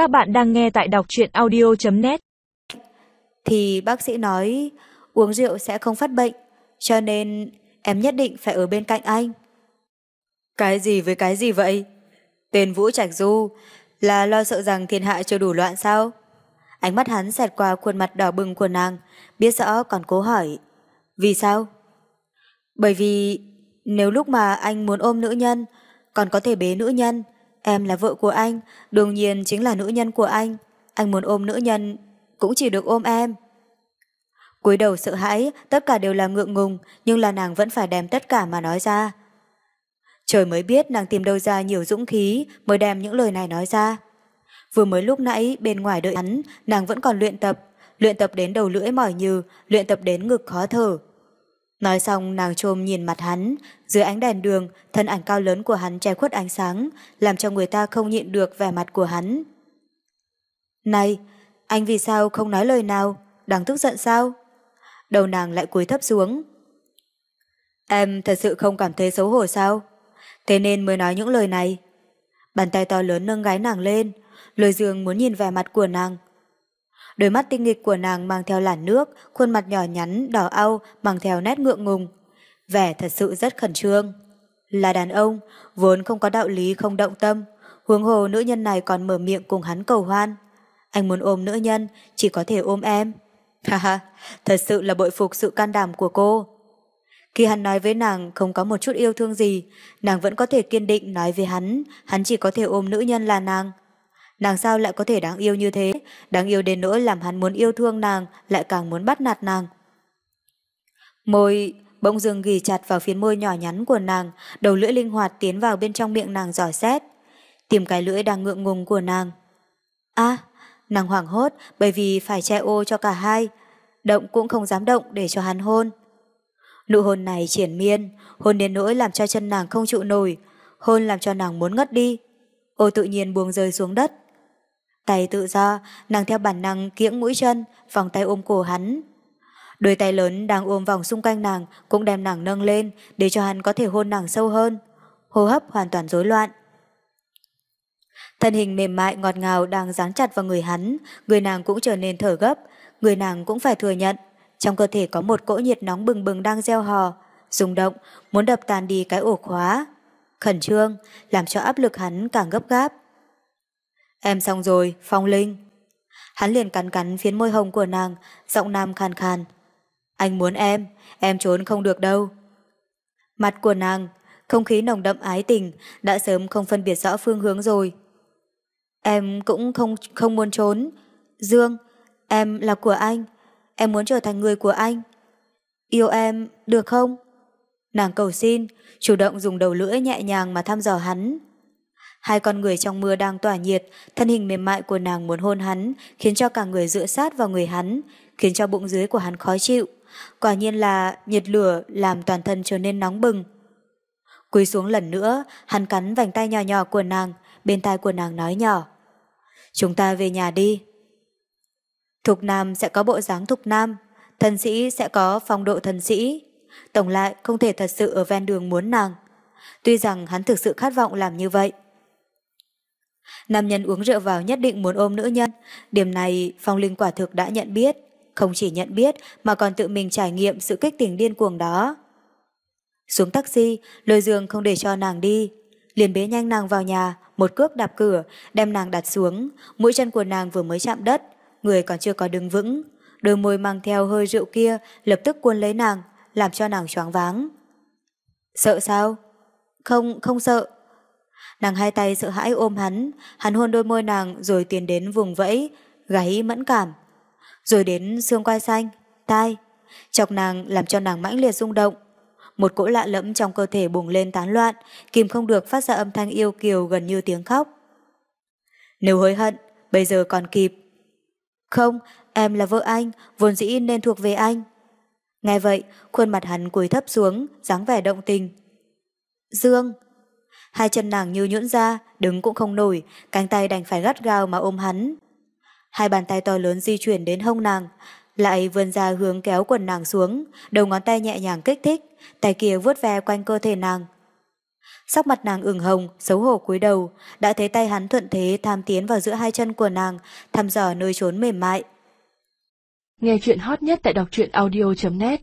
Các bạn đang nghe tại đọc truyện audio.net Thì bác sĩ nói uống rượu sẽ không phát bệnh, cho nên em nhất định phải ở bên cạnh anh. Cái gì với cái gì vậy? Tên Vũ Trạch Du là lo sợ rằng thiên hạ chưa đủ loạn sao? Ánh mắt hắn xẹt qua khuôn mặt đỏ bừng của nàng, biết rõ còn cố hỏi. Vì sao? Bởi vì nếu lúc mà anh muốn ôm nữ nhân, còn có thể bế nữ nhân, em là vợ của anh, đương nhiên chính là nữ nhân của anh. Anh muốn ôm nữ nhân, cũng chỉ được ôm em. cúi đầu sợ hãi, tất cả đều là ngượng ngùng, nhưng là nàng vẫn phải đem tất cả mà nói ra. Trời mới biết nàng tìm đâu ra nhiều dũng khí mới đem những lời này nói ra. Vừa mới lúc nãy bên ngoài đợi hắn, nàng vẫn còn luyện tập, luyện tập đến đầu lưỡi mỏi như, luyện tập đến ngực khó thở. Nói xong nàng trôm nhìn mặt hắn, dưới ánh đèn đường, thân ảnh cao lớn của hắn che khuất ánh sáng, làm cho người ta không nhịn được vẻ mặt của hắn. Này, anh vì sao không nói lời nào, đang tức giận sao? Đầu nàng lại cúi thấp xuống. Em thật sự không cảm thấy xấu hổ sao? Thế nên mới nói những lời này. Bàn tay to lớn nâng gái nàng lên, lôi dương muốn nhìn vẻ mặt của nàng. Đôi mắt tinh nghịch của nàng mang theo làn nước, khuôn mặt nhỏ nhắn, đỏ au, mang theo nét ngượng ngùng. Vẻ thật sự rất khẩn trương. Là đàn ông, vốn không có đạo lý không động tâm, huống hồ nữ nhân này còn mở miệng cùng hắn cầu hoan. Anh muốn ôm nữ nhân, chỉ có thể ôm em. Ha ha, thật sự là bội phục sự can đảm của cô. Khi hắn nói với nàng không có một chút yêu thương gì, nàng vẫn có thể kiên định nói với hắn, hắn chỉ có thể ôm nữ nhân là nàng. Nàng sao lại có thể đáng yêu như thế, đáng yêu đến nỗi làm hắn muốn yêu thương nàng, lại càng muốn bắt nạt nàng. Môi bỗng dưng ghi chặt vào phiến môi nhỏ nhắn của nàng, đầu lưỡi linh hoạt tiến vào bên trong miệng nàng giỏi xét, tìm cái lưỡi đang ngượng ngùng của nàng. a nàng hoảng hốt bởi vì phải che ô cho cả hai, động cũng không dám động để cho hắn hôn. Nụ hôn này triển miên, hôn đến nỗi làm cho chân nàng không trụ nổi, hôn làm cho nàng muốn ngất đi. Ô tự nhiên buông rơi xuống đất. Tay tự do, nàng theo bản năng kiễng mũi chân, vòng tay ôm cổ hắn. Đôi tay lớn đang ôm vòng xung quanh nàng cũng đem nàng nâng lên để cho hắn có thể hôn nàng sâu hơn. Hô hấp hoàn toàn rối loạn. Thân hình mềm mại ngọt ngào đang dán chặt vào người hắn, người nàng cũng trở nên thở gấp, người nàng cũng phải thừa nhận. Trong cơ thể có một cỗ nhiệt nóng bừng bừng đang gieo hò, rung động, muốn đập tan đi cái ổ khóa. Khẩn trương, làm cho áp lực hắn càng gấp gáp. Em xong rồi, Phong Linh. Hắn liền cắn cắn phiến môi hồng của nàng, giọng nam khàn khàn. Anh muốn em, em trốn không được đâu. Mặt của nàng, không khí nồng đậm ái tình, đã sớm không phân biệt rõ phương hướng rồi. Em cũng không không muốn trốn. Dương, em là của anh. Em muốn trở thành người của anh. Yêu em, được không? Nàng cầu xin, chủ động dùng đầu lưỡi nhẹ nhàng mà thăm dò hắn. Hai con người trong mưa đang tỏa nhiệt, thân hình mềm mại của nàng muốn hôn hắn, khiến cho cả người dựa sát vào người hắn, khiến cho bụng dưới của hắn khó chịu. Quả nhiên là nhiệt lửa làm toàn thân trở nên nóng bừng. Cúi xuống lần nữa, hắn cắn vành tay nhỏ nhỏ của nàng, bên tai của nàng nói nhỏ. Chúng ta về nhà đi. Thục Nam sẽ có bộ dáng thục Nam, thần sĩ sẽ có phong độ thần sĩ. Tổng lại không thể thật sự ở ven đường muốn nàng. Tuy rằng hắn thực sự khát vọng làm như vậy, Nam nhân uống rượu vào nhất định muốn ôm nữ nhân. Điểm này Phong Linh quả thực đã nhận biết. Không chỉ nhận biết mà còn tự mình trải nghiệm sự kích tình điên cuồng đó. Xuống taxi, lôi dương không để cho nàng đi. Liền bế nhanh nàng vào nhà, một cước đạp cửa, đem nàng đặt xuống. Mũi chân của nàng vừa mới chạm đất, người còn chưa có đứng vững. Đôi môi mang theo hơi rượu kia lập tức cuốn lấy nàng, làm cho nàng choáng váng. Sợ sao? Không, không sợ. Nàng hai tay sợ hãi ôm hắn, hắn hôn đôi môi nàng rồi tiến đến vùng vẫy, gáy mẫn cảm. Rồi đến xương quai xanh, tai, chọc nàng làm cho nàng mãnh liệt rung động. Một cỗ lạ lẫm trong cơ thể bùng lên tán loạn, kìm không được phát ra âm thanh yêu kiều gần như tiếng khóc. Nếu hối hận, bây giờ còn kịp. Không, em là vợ anh, vốn dĩ nên thuộc về anh. Nghe vậy, khuôn mặt hắn cúi thấp xuống, dáng vẻ động tình. Dương, Hai chân nàng như nhũn ra, đứng cũng không nổi, cánh tay đành phải gắt gao mà ôm hắn. Hai bàn tay to lớn di chuyển đến hông nàng, lại vươn ra hướng kéo quần nàng xuống, đầu ngón tay nhẹ nhàng kích thích, tay kia vuốt ve quanh cơ thể nàng. Sắc mặt nàng ửng hồng, xấu hổ cúi đầu, đã thấy tay hắn thuận thế tham tiến vào giữa hai chân của nàng, thăm dò nơi trốn mềm mại. Nghe chuyện hot nhất tại đọc truyện audio.net